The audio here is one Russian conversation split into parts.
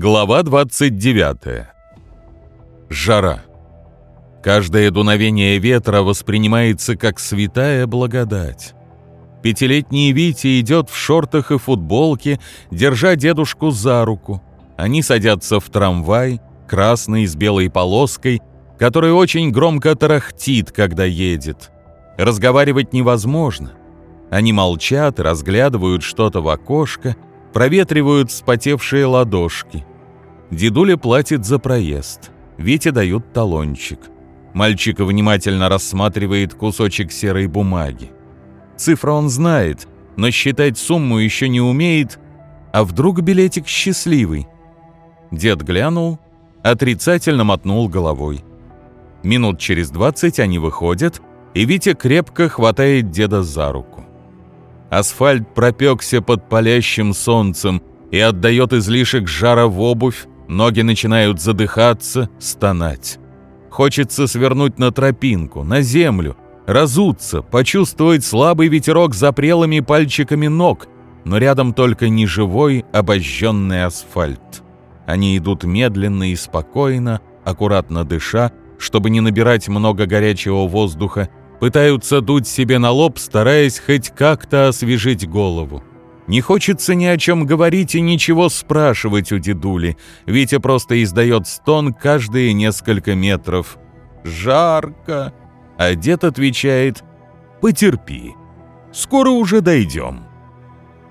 Глава 29. Жара. Каждое дуновение ветра воспринимается как святая благодать. Пятилетний Витя идет в шортах и футболке, держа дедушку за руку. Они садятся в трамвай, красный с белой полоской, который очень громко тарахтит, когда едет. Разговаривать невозможно. Они молчат разглядывают что-то в окошко, проветривают вспотевшие ладошки. Дедуля платит за проезд. Вите дают талончик. Мальчик внимательно рассматривает кусочек серой бумаги. Цифра он знает, но считать сумму еще не умеет. А вдруг билетик счастливый? Дед глянул, отрицательно мотнул головой. Минут через двадцать они выходят, и Витя крепко хватает деда за руку. Асфальт пропекся под палящим солнцем и отдает излишек жара в обувь, ноги начинают задыхаться, стонать. Хочется свернуть на тропинку, на землю, разуться, почувствовать слабый ветерок за прелыми пальчиками ног, но рядом только неживой, обожженный асфальт. Они идут медленно и спокойно, аккуратно дыша, чтобы не набирать много горячего воздуха, пытаются дуть себе на лоб, стараясь хоть как-то освежить голову. Не хочется ни о чем говорить и ничего спрашивать у дедули. Витя просто издает стон каждые несколько метров. «Жарко!» А дед отвечает «Потерпи, скоро уже дойдем».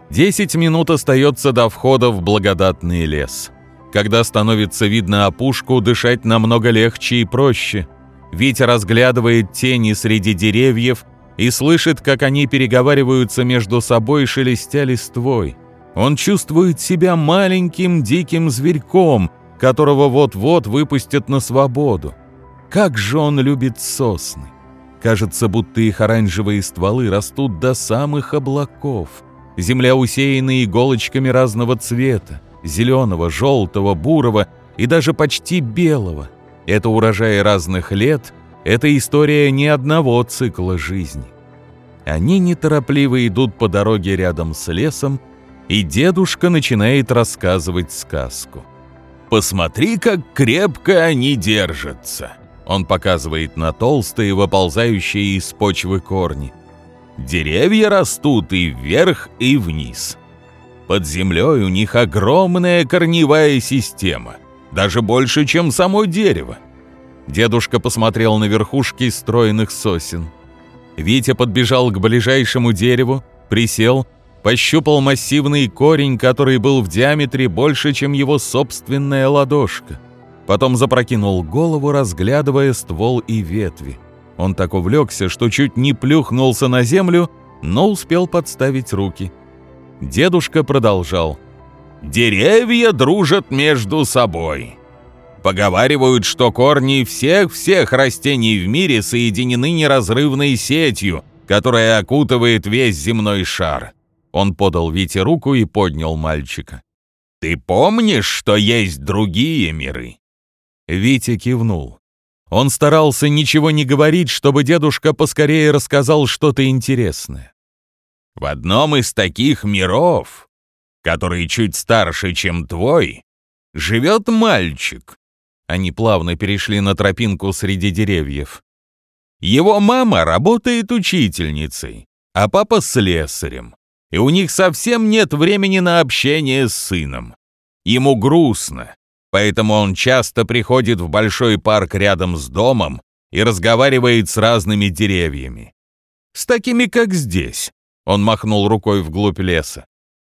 Десять минут остается до входа в благодатный лес. Когда становится видно опушку, дышать намного легче и проще – Витя разглядывает тени среди деревьев и слышит, как они переговариваются между собой, шелестя листвой. Он чувствует себя маленьким диким зверьком, которого вот-вот выпустят на свободу. Как же он любит сосны! Кажется, будто их оранжевые стволы растут до самых облаков. Земля усеяна иголочками разного цвета – зеленого, желтого, бурого и даже почти белого – это урожай разных лет, это история не одного цикла жизни. Они неторопливо идут по дороге рядом с лесом, и дедушка начинает рассказывать сказку. «Посмотри, как крепко они держатся!» Он показывает на толстые, выползающие из почвы корни. Деревья растут и вверх, и вниз. Под землей у них огромная корневая система – даже больше, чем само дерево. Дедушка посмотрел на верхушки стройных сосен. Витя подбежал к ближайшему дереву, присел, пощупал массивный корень, который был в диаметре больше, чем его собственная ладошка. Потом запрокинул голову, разглядывая ствол и ветви. Он так увлекся, что чуть не плюхнулся на землю, но успел подставить руки. Дедушка продолжал. Деревья дружат между собой. Поговаривают, что корни всех-всех растений в мире соединены неразрывной сетью, которая окутывает весь земной шар. Он подал Вите руку и поднял мальчика. «Ты помнишь, что есть другие миры?» Витя кивнул. Он старался ничего не говорить, чтобы дедушка поскорее рассказал что-то интересное. «В одном из таких миров который чуть старше, чем твой, живет мальчик». Они плавно перешли на тропинку среди деревьев. Его мама работает учительницей, а папа слесарем, и у них совсем нет времени на общение с сыном. Ему грустно, поэтому он часто приходит в большой парк рядом с домом и разговаривает с разными деревьями. С такими, как здесь. Он махнул рукой вглубь леса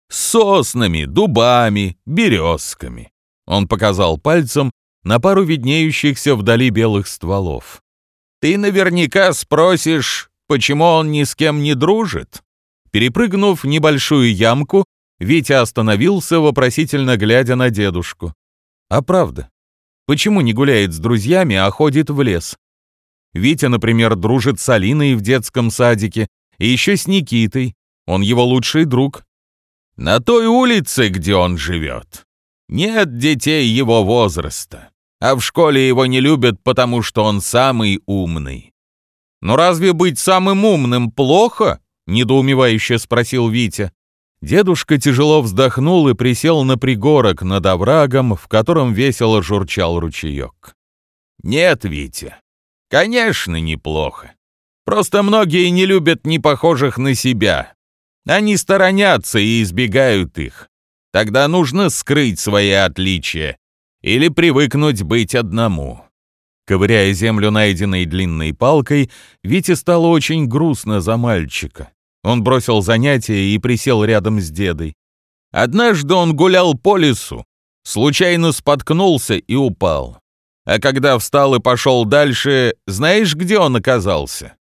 соснами, дубами, березками. Он показал пальцем на пару виднеющихся вдали белых стволов. Ты наверняка спросишь, почему он ни с кем не дружит? Перепрыгнув небольшую ямку, Витя остановился, вопросительно глядя на дедушку. А правда, почему не гуляет с друзьями, а ходит в лес? Витя, например, дружит с Алиной в детском садике и еще с Никитой. Он его лучший друг, на той улице, где он живет, нет детей его возраста, а в школе его не любят, потому что он самый умный. «Но разве быть самым умным плохо?» — недоумевающе спросил Витя. Дедушка тяжело вздохнул и присел на пригорок над оврагом, в котором весело журчал ручеек. «Нет, Витя, конечно, неплохо. Просто многие не любят непохожих на себя. Они сторонятся и избегают их. Тогда нужно скрыть свои отличия или привыкнуть быть одному». Ковыряя землю найденной длинной палкой, Вите стало очень грустно за мальчика. Он бросил занятия и присел рядом с дедой. Однажды он гулял по лесу, случайно споткнулся и упал. А когда встал и пошел дальше, знаешь, где он оказался?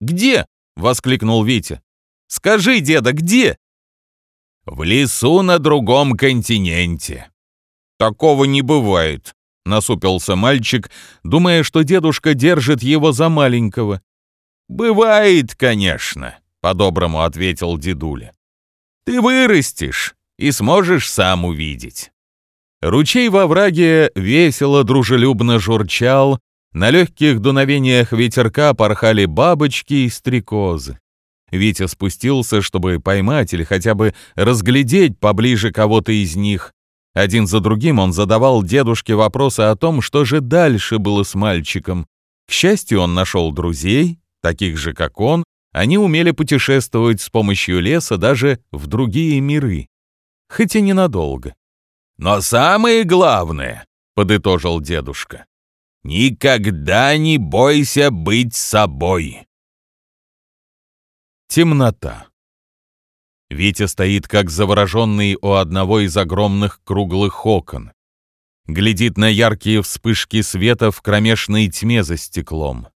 «Где?» — воскликнул Витя. «Скажи, деда, где?» «В лесу на другом континенте». «Такого не бывает», — насупился мальчик, думая, что дедушка держит его за маленького. «Бывает, конечно», — по-доброму ответил дедуля. «Ты вырастешь и сможешь сам увидеть». Ручей во враге весело, дружелюбно журчал, на легких дуновениях ветерка порхали бабочки и стрекозы. Витя спустился, чтобы поймать или хотя бы разглядеть поближе кого-то из них. Один за другим он задавал дедушке вопросы о том, что же дальше было с мальчиком. К счастью, он нашел друзей, таких же, как он, они умели путешествовать с помощью леса даже в другие миры, хоть и ненадолго. «Но самое главное», — подытожил дедушка, — «никогда не бойся быть собой». Темнота. Витя стоит как завороженный у одного из огромных круглых окон. Глядит на яркие вспышки света в кромешной тьме за стеклом.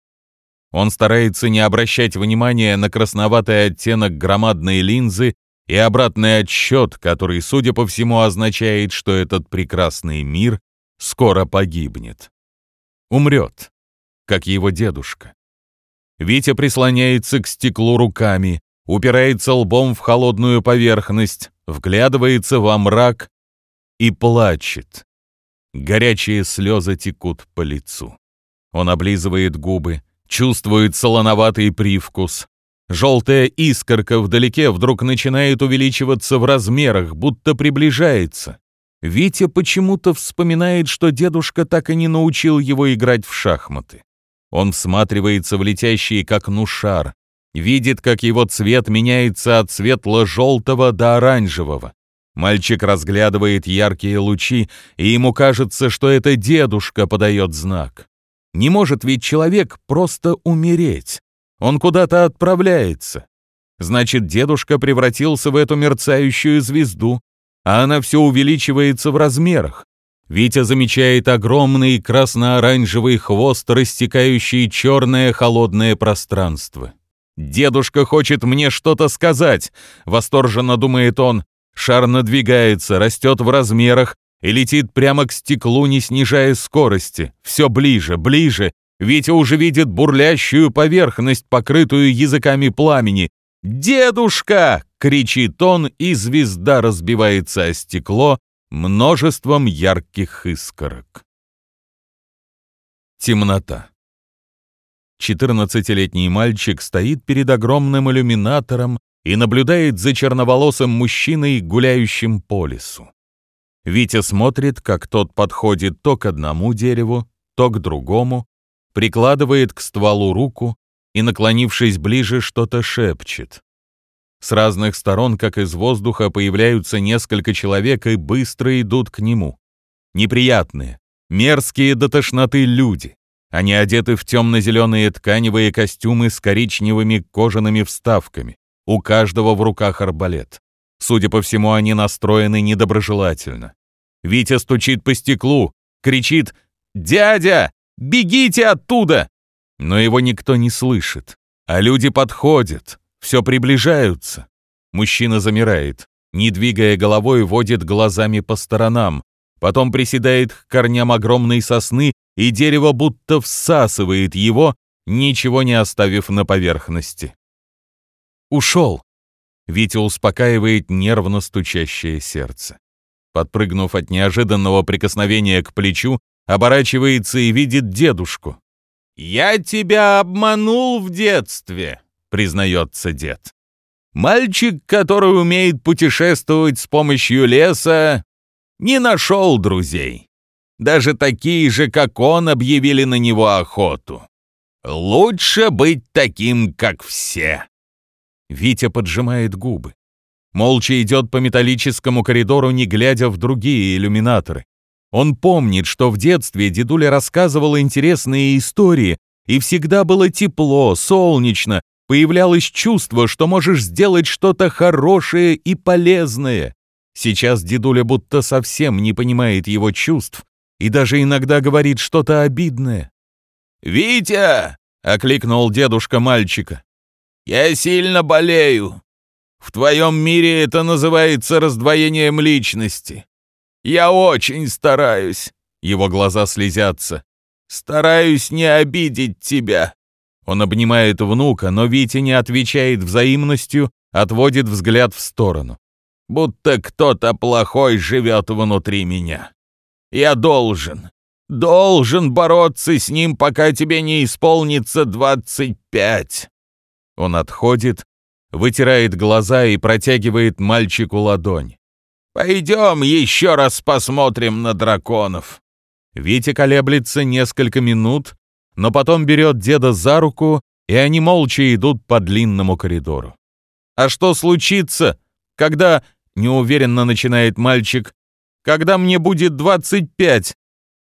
Он старается не обращать внимания на красноватый оттенок громадной линзы и обратный отсчет, который, судя по всему, означает, что этот прекрасный мир скоро погибнет. Умрет, как его дедушка. Витя прислоняется к стеклу руками, упирается лбом в холодную поверхность, вглядывается во мрак и плачет. Горячие слезы текут по лицу. Он облизывает губы, чувствует солоноватый привкус. Желтая искорка вдалеке вдруг начинает увеличиваться в размерах, будто приближается. Витя почему-то вспоминает, что дедушка так и не научил его играть в шахматы. Он всматривается в летящий к окну шар, видит, как его цвет меняется от светло-желтого до оранжевого. Мальчик разглядывает яркие лучи, и ему кажется, что это дедушка подает знак. Не может ведь человек просто умереть. Он куда-то отправляется. Значит, дедушка превратился в эту мерцающую звезду, а она все увеличивается в размерах. Витя замечает огромный красно-оранжевый хвост, растекающий черное холодное пространство. «Дедушка хочет мне что-то сказать», — восторженно думает он. Шар надвигается, растет в размерах, и летит прямо к стеклу, не снижая скорости. Все ближе, ближе. Витя уже видит бурлящую поверхность, покрытую языками пламени. «Дедушка!» — кричит он, и звезда разбивается о стекло множеством ярких искорок. Темнота. Четырнадцатилетний мальчик стоит перед огромным иллюминатором и наблюдает за черноволосым мужчиной, гуляющим по лесу. Витя смотрит, как тот подходит то к одному дереву, то к другому, прикладывает к стволу руку и, наклонившись ближе, что-то шепчет. С разных сторон, как из воздуха, появляются несколько человек и быстро идут к нему. Неприятные, мерзкие до тошноты люди. Они одеты в темно-зеленые тканевые костюмы с коричневыми кожаными вставками. У каждого в руках арбалет. Судя по всему, они настроены недоброжелательно. Витя стучит по стеклу, кричит «Дядя, бегите оттуда!» Но его никто не слышит. А люди подходят, все приближаются. Мужчина замирает, не двигая головой, водит глазами по сторонам, потом приседает к корням огромной сосны, и дерево будто всасывает его, ничего не оставив на поверхности. «Ушел!» Витя успокаивает нервно стучащее сердце. Подпрыгнув от неожиданного прикосновения к плечу, оборачивается и видит дедушку. «Я тебя обманул в детстве», — признается дед. Мальчик, который умеет путешествовать с помощью леса, не нашел друзей. Даже такие же, как он, объявили на него охоту. Лучше быть таким, как все. Витя поджимает губы. Молча идет по металлическому коридору, не глядя в другие иллюминаторы. Он помнит, что в детстве дедуля рассказывала интересные истории, и всегда было тепло, солнечно, появлялось чувство, что можешь сделать что-то хорошее и полезное. Сейчас дедуля будто совсем не понимает его чувств и даже иногда говорит что-то обидное. «Витя!» — окликнул дедушка мальчика. «Я сильно болею. В твоем мире это называется раздвоением личности. Я очень стараюсь». Его глаза слезятся. «Стараюсь не обидеть тебя». Он обнимает внука, но Витя не отвечает взаимностью, отводит взгляд в сторону. Будто кто-то плохой живет внутри меня. Я должен, должен бороться с ним, пока тебе не исполнится двадцать пять. Он отходит, вытирает глаза и протягивает мальчику ладонь. «Пойдем еще раз посмотрим на драконов». Витя колеблется несколько минут, но потом берет деда за руку, и они молча идут по длинному коридору. «А что случится, когда...» — неуверенно начинает мальчик. «Когда мне будет двадцать пять?»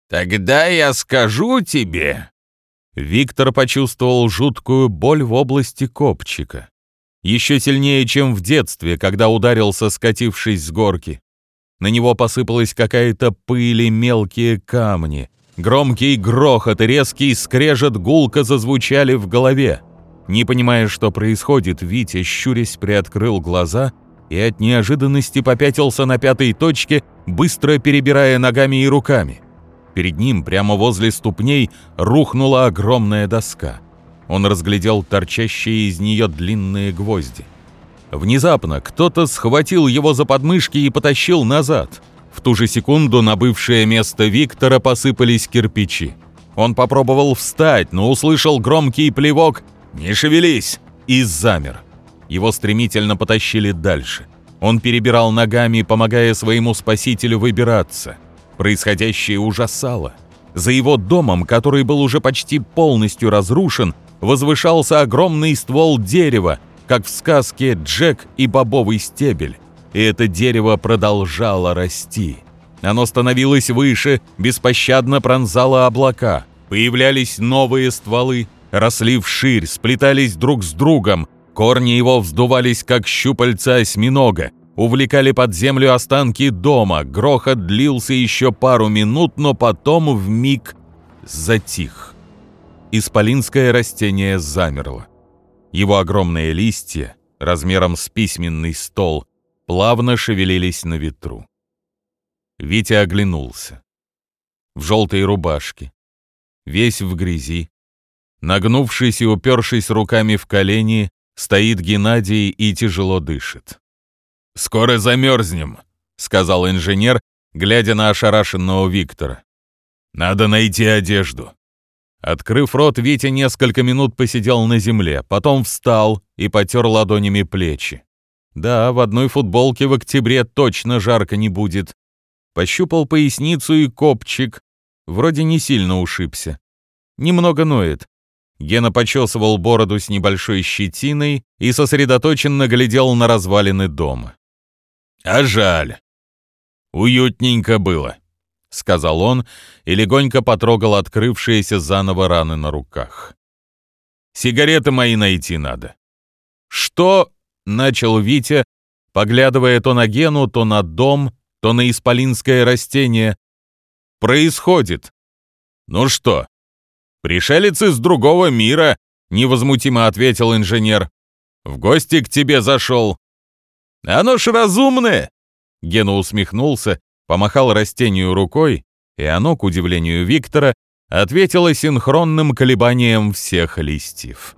«Тогда я скажу тебе...» Виктор почувствовал жуткую боль в области копчика. Еще сильнее, чем в детстве, когда ударился, скатившись с горки. На него посыпалась какая-то пыль и мелкие камни. Громкий грохот и резкий скрежет гулко зазвучали в голове. Не понимая, что происходит, Витя, щурясь, приоткрыл глаза и от неожиданности попятился на пятой точке, быстро перебирая ногами и руками. Перед ним, прямо возле ступней, рухнула огромная доска. Он разглядел торчащие из нее длинные гвозди. Внезапно кто-то схватил его за подмышки и потащил назад. В ту же секунду на бывшее место Виктора посыпались кирпичи. Он попробовал встать, но услышал громкий плевок «Не шевелись!» и замер. Его стремительно потащили дальше. Он перебирал ногами, помогая своему спасителю выбираться. Происходящее ужасало. За его домом, который был уже почти полностью разрушен, возвышался огромный ствол дерева, как в сказке «Джек и бобовый стебель» и это дерево продолжало расти. Оно становилось выше, беспощадно пронзало облака. Появлялись новые стволы, росли вширь, сплетались друг с другом. Корни его вздувались, как щупальца осьминога, увлекали под землю останки дома. Грохот длился еще пару минут, но потом в миг затих. Исполинское растение замерло. Его огромные листья, размером с письменный стол, плавно шевелились на ветру. Витя оглянулся. В желтой рубашке, весь в грязи, нагнувшись и упершись руками в колени, стоит Геннадий и тяжело дышит. «Скоро замерзнем», — сказал инженер, глядя на ошарашенного Виктора. «Надо найти одежду». Открыв рот, Витя несколько минут посидел на земле, потом встал и потер ладонями плечи. Да, в одной футболке в октябре точно жарко не будет. Пощупал поясницу и копчик. Вроде не сильно ушибся. Немного ноет. Гена почесывал бороду с небольшой щетиной и сосредоточенно глядел на развалины дома. «А жаль. Уютненько было», — сказал он и легонько потрогал открывшиеся заново раны на руках. «Сигареты мои найти надо». «Что?» Начал Витя, поглядывая то на Гену, то на дом, то на исполинское растение. «Происходит». «Ну что, пришелец из другого мира», — невозмутимо ответил инженер. «В гости к тебе зашел». «Оно ж разумное!» Гена усмехнулся, помахал растению рукой, и оно, к удивлению Виктора, ответило синхронным колебанием всех листьев.